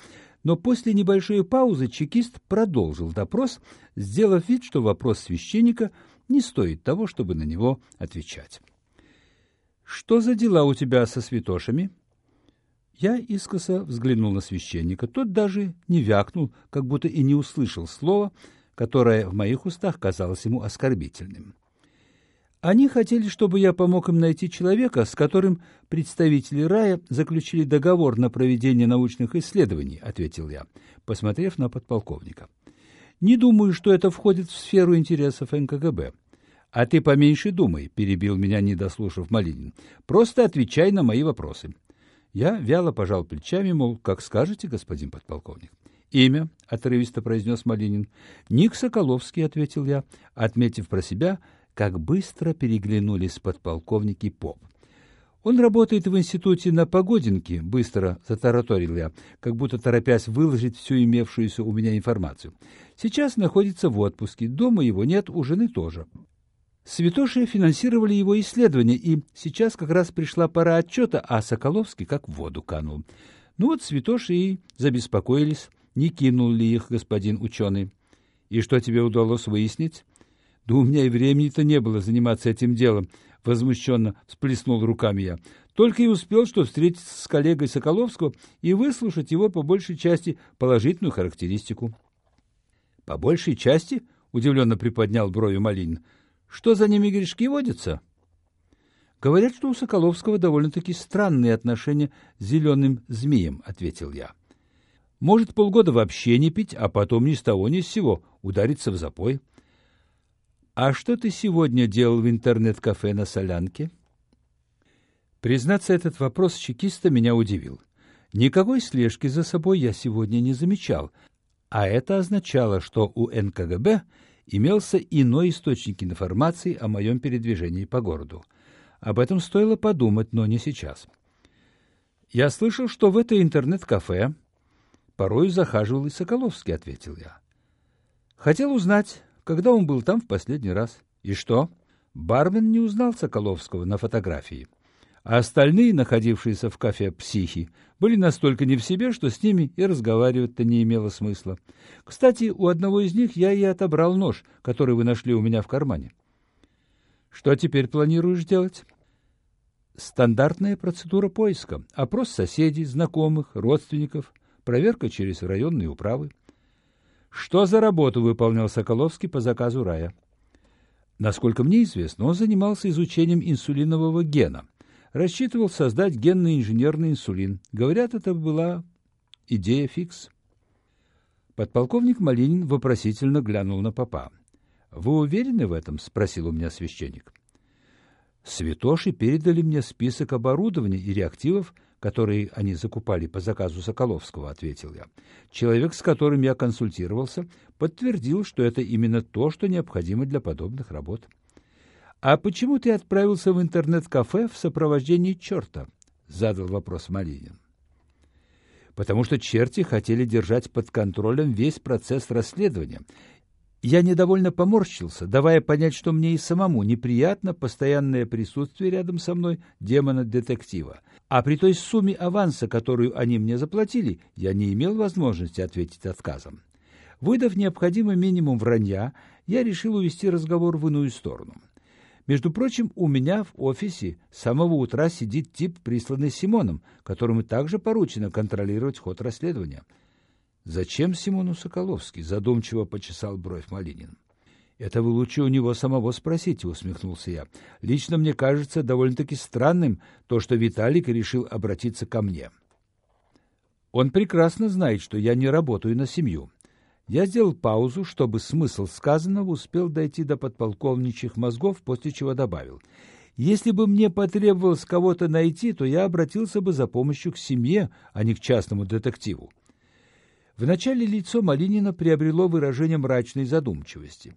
но после небольшой паузы чекист продолжил допрос, сделав вид, что вопрос священника не стоит того, чтобы на него отвечать. «Что за дела у тебя со святошами?» Я искоса взглянул на священника. Тот даже не вякнул, как будто и не услышал слова, которое в моих устах казалось ему оскорбительным. Они хотели, чтобы я помог им найти человека, с которым представители рая заключили договор на проведение научных исследований, ответил я, посмотрев на подполковника. Не думаю, что это входит в сферу интересов НКГБ. А ты поменьше думай, перебил меня, не дослушав Малинин. Просто отвечай на мои вопросы. Я вяло пожал плечами, мол, как скажете, господин подполковник. «Имя», — отрывисто произнес Малинин. «Ник Соколовский», — ответил я, отметив про себя, как быстро переглянулись подполковники Поп. «Он работает в институте на Погодинке», — быстро затараторил я, как будто торопясь выложить всю имевшуюся у меня информацию. «Сейчас находится в отпуске, дома его нет, у жены тоже». Святоши финансировали его исследования, и сейчас как раз пришла пора отчета, а Соколовский как в воду канул. Ну вот Святоши и забеспокоились, не кинул ли их господин ученый. «И что тебе удалось выяснить?» Да у меня и времени-то не было заниматься этим делом, возмущенно всплеснул руками я. Только и успел, что встретиться с коллегой Соколовского и выслушать его по большей части положительную характеристику. — По большей части? — удивленно приподнял брови Малинин. — Что за ними грешки водятся? — Говорят, что у Соколовского довольно-таки странные отношения с зеленым змеем, — ответил я. — Может полгода вообще не пить, а потом ни с того ни с сего удариться в запой. — «А что ты сегодня делал в интернет-кафе на Солянке?» Признаться, этот вопрос чекиста меня удивил. Никакой слежки за собой я сегодня не замечал, а это означало, что у НКГБ имелся иной источник информации о моем передвижении по городу. Об этом стоило подумать, но не сейчас. «Я слышал, что в это интернет-кафе порою захаживал и Соколовский», — ответил я. «Хотел узнать, когда он был там в последний раз. И что? Бармен не узнал Соколовского на фотографии. А остальные, находившиеся в кафе «Психи», были настолько не в себе, что с ними и разговаривать-то не имело смысла. Кстати, у одного из них я и отобрал нож, который вы нашли у меня в кармане. Что теперь планируешь делать? Стандартная процедура поиска. Опрос соседей, знакомых, родственников, проверка через районные управы. Что за работу выполнял Соколовский по заказу Рая? Насколько мне известно, он занимался изучением инсулинового гена. Рассчитывал создать генный инженерный инсулин. Говорят, это была идея фикс. Подполковник Малинин вопросительно глянул на папа. «Вы уверены в этом?» — спросил у меня священник. Святоши передали мне список оборудования и реактивов, которые они закупали по заказу Соколовского, ответил я. Человек, с которым я консультировался, подтвердил, что это именно то, что необходимо для подобных работ. «А почему ты отправился в интернет-кафе в сопровождении черта?» — задал вопрос Малинин. «Потому что черти хотели держать под контролем весь процесс расследования я недовольно поморщился, давая понять, что мне и самому неприятно постоянное присутствие рядом со мной демона-детектива. А при той сумме аванса, которую они мне заплатили, я не имел возможности ответить отказом. Выдав необходимый минимум вранья, я решил увести разговор в иную сторону. Между прочим, у меня в офисе с самого утра сидит тип, присланный Симоном, которому также поручено контролировать ход расследования. «Зачем Симону Соколовский?» — задумчиво почесал бровь Малинин. «Это вы лучше у него самого спросите», — усмехнулся я. «Лично мне кажется довольно-таки странным то, что Виталик решил обратиться ко мне. Он прекрасно знает, что я не работаю на семью. Я сделал паузу, чтобы смысл сказанного успел дойти до подполковничьих мозгов, после чего добавил. Если бы мне потребовалось кого-то найти, то я обратился бы за помощью к семье, а не к частному детективу. Вначале лицо Малинина приобрело выражение мрачной задумчивости.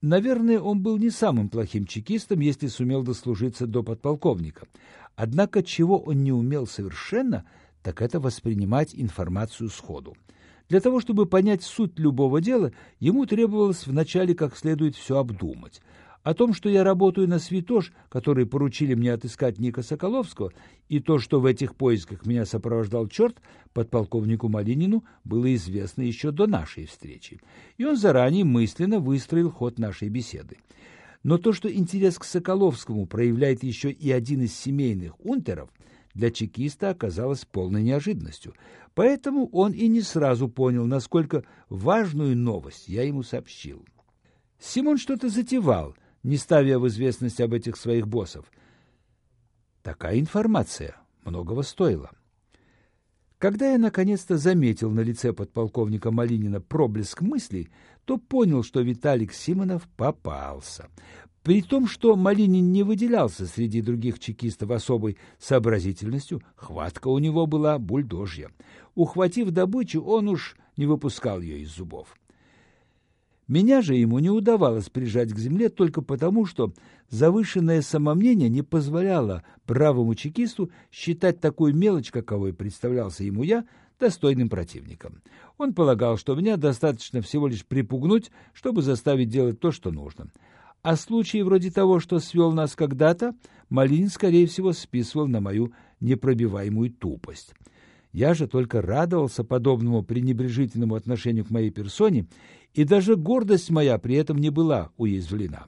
Наверное, он был не самым плохим чекистом, если сумел дослужиться до подполковника. Однако чего он не умел совершенно, так это воспринимать информацию сходу. Для того, чтобы понять суть любого дела, ему требовалось вначале как следует все обдумать – о том, что я работаю на святош, который поручили мне отыскать Ника Соколовского, и то, что в этих поисках меня сопровождал черт, подполковнику Малинину было известно еще до нашей встречи, и он заранее мысленно выстроил ход нашей беседы. Но то, что интерес к Соколовскому проявляет еще и один из семейных унтеров, для чекиста оказалось полной неожиданностью, поэтому он и не сразу понял, насколько важную новость я ему сообщил. Симон что-то затевал — не ставя в известность об этих своих боссов. Такая информация многого стоила. Когда я наконец-то заметил на лице подполковника Малинина проблеск мыслей, то понял, что Виталик Симонов попался. При том, что Малинин не выделялся среди других чекистов особой сообразительностью, хватка у него была бульдожья. Ухватив добычу, он уж не выпускал ее из зубов. Меня же ему не удавалось прижать к земле только потому, что завышенное самомнение не позволяло правому чекисту считать такую мелочь, каковой представлялся ему я, достойным противником. Он полагал, что меня достаточно всего лишь припугнуть, чтобы заставить делать то, что нужно. А случаи вроде того, что свел нас когда-то, Малинин, скорее всего, списывал на мою непробиваемую тупость. Я же только радовался подобному пренебрежительному отношению к моей персоне, и даже гордость моя при этом не была уязвлена.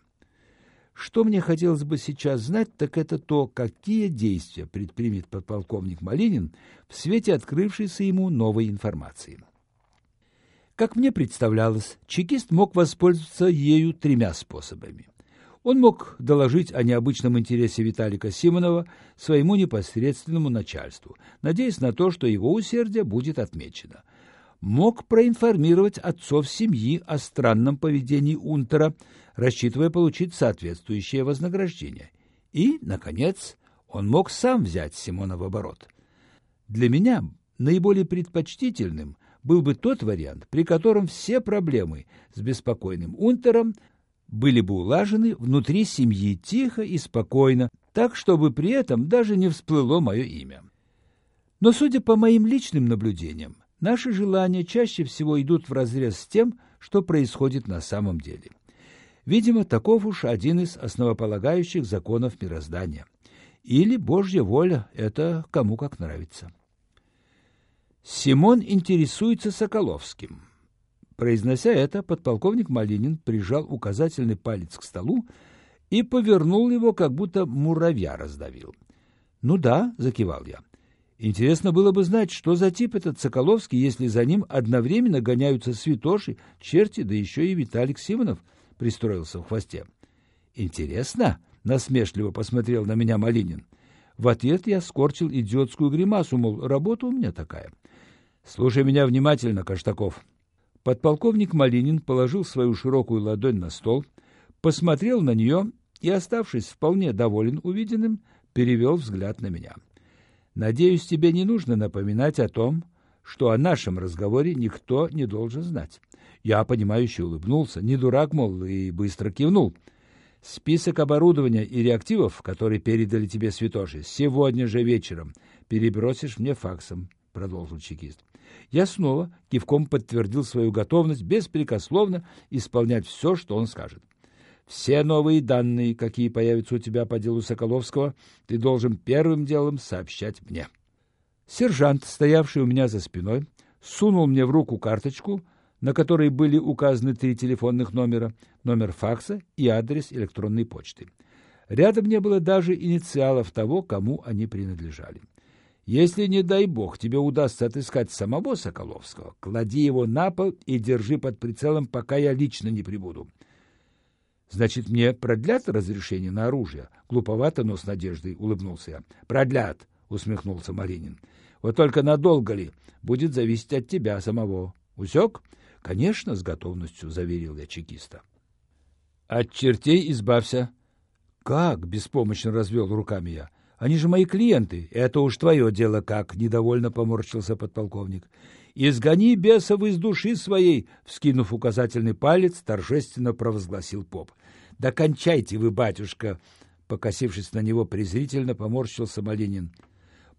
Что мне хотелось бы сейчас знать, так это то, какие действия предпримет подполковник Малинин в свете открывшейся ему новой информации. Как мне представлялось, чекист мог воспользоваться ею тремя способами – он мог доложить о необычном интересе Виталика Симонова своему непосредственному начальству, надеясь на то, что его усердие будет отмечено. Мог проинформировать отцов семьи о странном поведении Унтера, рассчитывая получить соответствующее вознаграждение. И, наконец, он мог сам взять Симона в оборот. Для меня наиболее предпочтительным был бы тот вариант, при котором все проблемы с беспокойным Унтером – были бы улажены внутри семьи тихо и спокойно, так, чтобы при этом даже не всплыло мое имя. Но, судя по моим личным наблюдениям, наши желания чаще всего идут вразрез с тем, что происходит на самом деле. Видимо, таков уж один из основополагающих законов мироздания. Или Божья воля – это кому как нравится. Симон интересуется Соколовским. Произнося это, подполковник Малинин прижал указательный палец к столу и повернул его, как будто муравья раздавил. «Ну да», — закивал я. «Интересно было бы знать, что за тип этот Соколовский, если за ним одновременно гоняются святоши, черти, да еще и Виталик Симонов пристроился в хвосте». «Интересно?» — насмешливо посмотрел на меня Малинин. В ответ я скорчил идиотскую гримасу, мол, работа у меня такая. «Слушай меня внимательно, Каштаков», Подполковник Малинин положил свою широкую ладонь на стол, посмотрел на нее и, оставшись вполне доволен увиденным, перевел взгляд на меня. Надеюсь, тебе не нужно напоминать о том, что о нашем разговоре никто не должен знать. Я, понимающе улыбнулся, не дурак, мол, и быстро кивнул. Список оборудования и реактивов, которые передали тебе святоши, сегодня же вечером перебросишь мне факсом, — продолжил чекист. Я снова кивком подтвердил свою готовность беспрекословно исполнять все, что он скажет. Все новые данные, какие появятся у тебя по делу Соколовского, ты должен первым делом сообщать мне. Сержант, стоявший у меня за спиной, сунул мне в руку карточку, на которой были указаны три телефонных номера, номер факса и адрес электронной почты. Рядом не было даже инициалов того, кому они принадлежали. Если, не дай бог, тебе удастся отыскать самого Соколовского, клади его на пол и держи под прицелом, пока я лично не прибуду. Значит, мне продлят разрешение на оружие? Глуповато, но с надеждой улыбнулся я. Продлят, усмехнулся Маринин. Вот только надолго ли? Будет зависеть от тебя самого. Усек? Конечно, с готовностью заверил я чекиста. От чертей избавься. Как? Беспомощно развел руками я. Они же мои клиенты. Это уж твое дело как, — недовольно поморщился подполковник. «Изгони бесов из души своей!» — вскинув указательный палец, торжественно провозгласил поп. «Да кончайте вы, батюшка!» Покосившись на него презрительно, поморщился Малинин.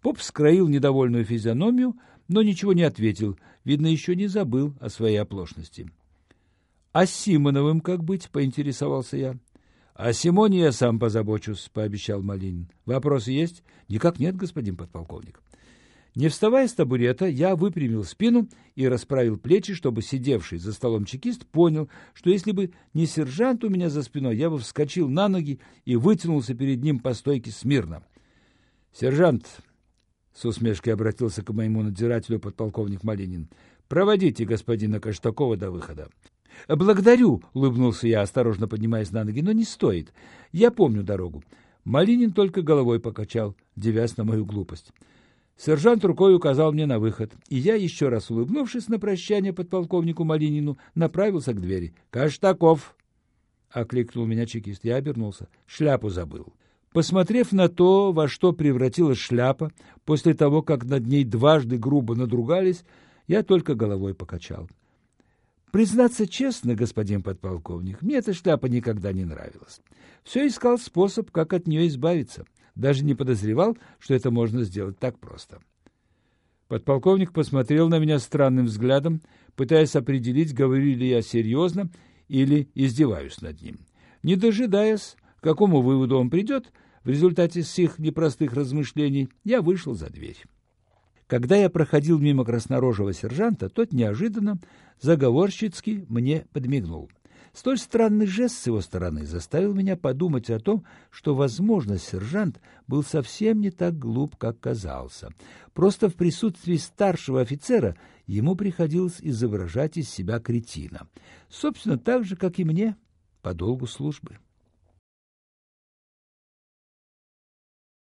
Поп скроил недовольную физиономию, но ничего не ответил. Видно, еще не забыл о своей оплошности. — А с Симоновым как быть? — поинтересовался я. О Симоне я сам позабочусь, — пообещал Малинин. — Вопросы есть? — Никак нет, господин подполковник. Не вставая с табурета, я выпрямил спину и расправил плечи, чтобы сидевший за столом чекист понял, что если бы не сержант у меня за спиной, я бы вскочил на ноги и вытянулся перед ним по стойке смирно. — Сержант, — с усмешкой обратился к моему надзирателю подполковник Малинин, — проводите господина Каштакова до выхода. «Благодарю», — улыбнулся я, осторожно поднимаясь на ноги, — «но не стоит. Я помню дорогу». Малинин только головой покачал, девясь на мою глупость. Сержант рукой указал мне на выход, и я, еще раз улыбнувшись на прощание подполковнику Малинину, направился к двери. «Каштаков!» — окликнул меня чекист. Я обернулся. Шляпу забыл. Посмотрев на то, во что превратилась шляпа, после того, как над ней дважды грубо надругались, я только головой покачал. Признаться честно, господин подполковник, мне эта шляпа никогда не нравилась. Все искал способ, как от нее избавиться. Даже не подозревал, что это можно сделать так просто. Подполковник посмотрел на меня странным взглядом, пытаясь определить, говорю ли я серьезно или издеваюсь над ним. Не дожидаясь, к какому выводу он придет, в результате всех непростых размышлений я вышел за дверь. Когда я проходил мимо краснорожего сержанта, тот неожиданно, заговорщицки мне подмигнул. Столь странный жест с его стороны заставил меня подумать о том, что, возможно, сержант был совсем не так глуп, как казался. Просто в присутствии старшего офицера ему приходилось изображать из себя кретина. Собственно, так же, как и мне по долгу службы.